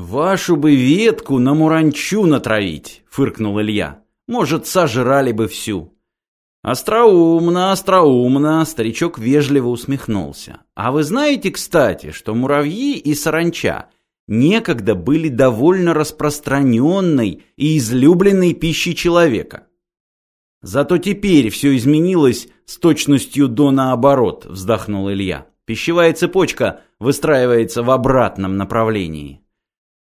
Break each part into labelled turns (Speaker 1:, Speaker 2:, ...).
Speaker 1: «Вашу бы ветку на муранчу натравить», — фыркнул Илья. «Может, сожрали бы всю». «Остроумно, остроумно», — старичок вежливо усмехнулся. «А вы знаете, кстати, что муравьи и саранча некогда были довольно распространенной и излюбленной пищей человека?» «Зато теперь все изменилось с точностью до наоборот», — вздохнул Илья. «Пищевая цепочка выстраивается в обратном направлении».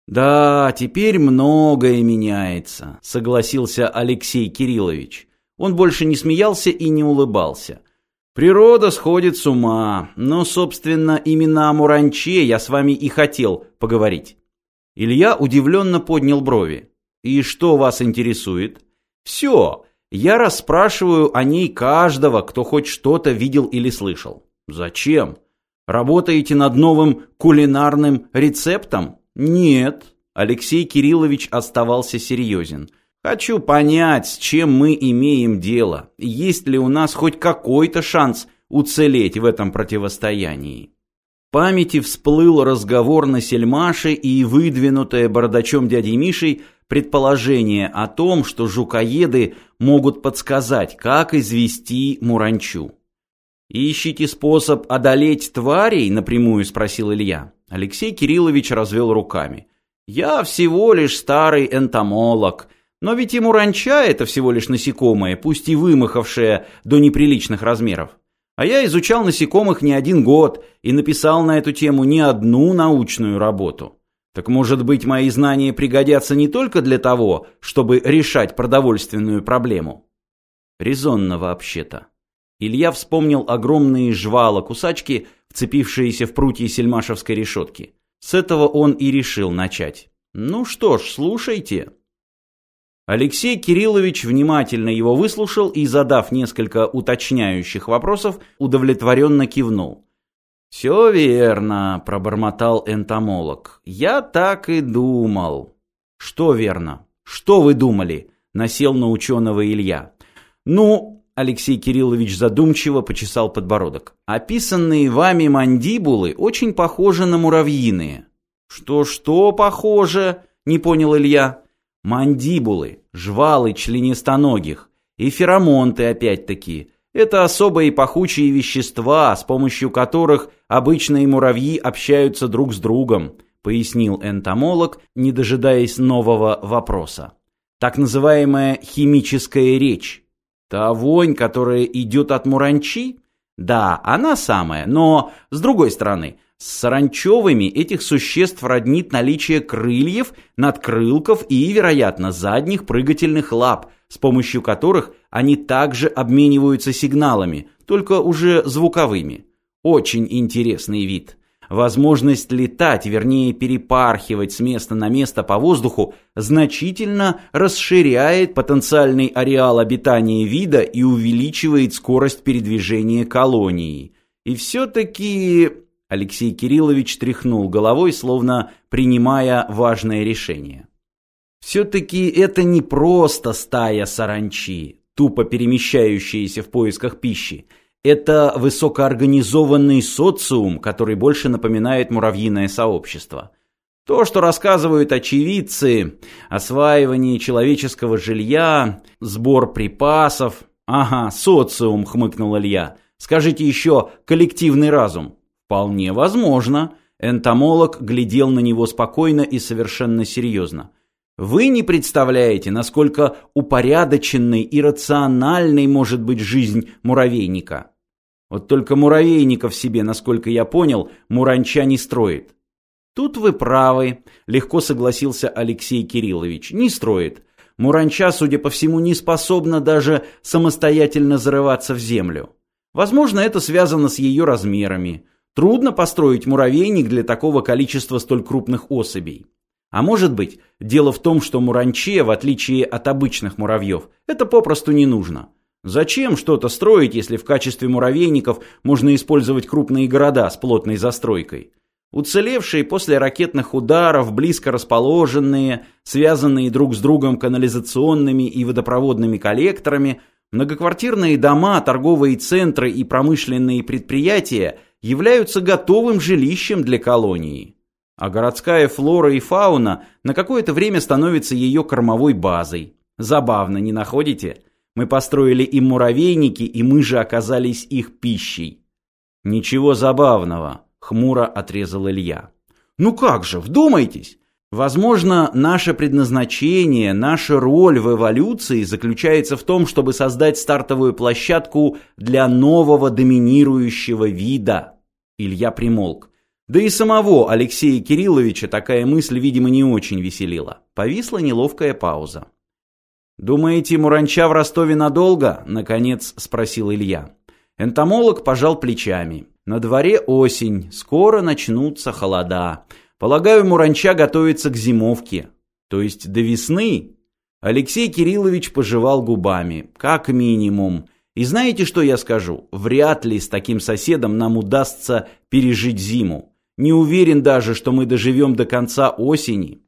Speaker 1: «Да, теперь многое меняется», — согласился Алексей Кириллович. Он больше не смеялся и не улыбался. «Природа сходит с ума, но, собственно, именно о Муранче я с вами и хотел поговорить». Илья удивленно поднял брови. «И что вас интересует?» «Все. Я расспрашиваю о ней каждого, кто хоть что-то видел или слышал». «Зачем? Работаете над новым кулинарным рецептом?» «Нет», — Алексей Кириллович оставался серьезен. «Хочу понять, с чем мы имеем дело. Есть ли у нас хоть какой-то шанс уцелеть в этом противостоянии?» В памяти всплыл разговор на Сельмаше и выдвинутое бардачом дядей Мишей предположение о том, что жукоеды могут подсказать, как извести муранчу. «Ищите способ одолеть тварей?» – напрямую спросил Илья. Алексей Кириллович развел руками. «Я всего лишь старый энтомолог, но ведь и муранча – это всего лишь насекомое, пусть и вымахавшее до неприличных размеров. А я изучал насекомых не один год и написал на эту тему не одну научную работу. Так может быть, мои знания пригодятся не только для того, чтобы решать продовольственную проблему? Резонно вообще-то. Илья вспомнил огромные жвала-кусачки, вцепившиеся в прутья сельмашевской решетки. С этого он и решил начать. «Ну что ж, слушайте». Алексей Кириллович внимательно его выслушал и, задав несколько уточняющих вопросов, удовлетворенно кивнул. «Все верно», — пробормотал энтомолог. «Я так и думал». «Что верно? Что вы думали?» — насел на ученого Илья. «Ну, Алексей Кириллович задумчиво почесал подбородок. Описанные вами мандибулы очень похожи на муравьиные. Что-что похоже? Не понял Илья. Мандибулы, жвалы членистоногих и феромонты опять-таки. Это особые пахучие вещества, с помощью которых обычные муравьи общаются друг с другом, пояснил энтомолог, не дожидаясь нового вопроса. Так называемая химическая речь. Та вонь, которая идет от муранчи? Да, она самая, но с другой стороны, с саранчевыми этих существ роднит наличие крыльев, надкрылков и, вероятно, задних прыгательных лап, с помощью которых они также обмениваются сигналами, только уже звуковыми. Очень интересный вид. Возможность летать, вернее перепархивать с места на место по воздуху, значительно расширяет потенциальный ареал обитания вида и увеличивает скорость передвижения колонии. И все-таки... Алексей Кириллович тряхнул головой, словно принимая важное решение. Все-таки это не просто стая саранчи, тупо перемещающиеся в поисках пищи. Это высокоорганизованный социум, который больше напоминает муравьиное сообщество. То, что рассказывают очевидцы, осваивание человеческого жилья, сбор припасов. Ага, социум, хмыкнул Илья. Скажите еще коллективный разум. Вполне возможно. Энтомолог глядел на него спокойно и совершенно серьезно. Вы не представляете, насколько упорядоченной и рациональной может быть жизнь муравейника. Вот только муравейников себе, насколько я понял, муранча не строит. Тут вы правы, легко согласился Алексей Кириллович. Не строит. Муранча, судя по всему, не способна даже самостоятельно зарываться в землю. Возможно, это связано с ее размерами. Трудно построить муравейник для такого количества столь крупных особей. А может быть, дело в том, что муранче, в отличие от обычных муравьев, это попросту не нужно. Зачем что-то строить, если в качестве муравейников можно использовать крупные города с плотной застройкой? Уцелевшие после ракетных ударов, близко расположенные, связанные друг с другом канализационными и водопроводными коллекторами, многоквартирные дома, торговые центры и промышленные предприятия являются готовым жилищем для колонии. А городская флора и фауна на какое-то время становится ее кормовой базой. Забавно, не находите? Мы построили им муравейники, и мы же оказались их пищей. Ничего забавного, хмуро отрезал Илья. Ну как же, вдумайтесь! Возможно, наше предназначение, наша роль в эволюции заключается в том, чтобы создать стартовую площадку для нового доминирующего вида. Илья примолк. Да и самого Алексея Кирилловича такая мысль, видимо, не очень веселила. Повисла неловкая пауза. «Думаете, Муранча в Ростове надолго?» – наконец спросил Илья. Энтомолог пожал плечами. «На дворе осень, скоро начнутся холода. Полагаю, Муранча готовится к зимовке. То есть до весны. Алексей Кириллович пожевал губами. Как минимум. И знаете, что я скажу? Вряд ли с таким соседом нам удастся пережить зиму. Не уверен даже, что мы доживем до конца осени.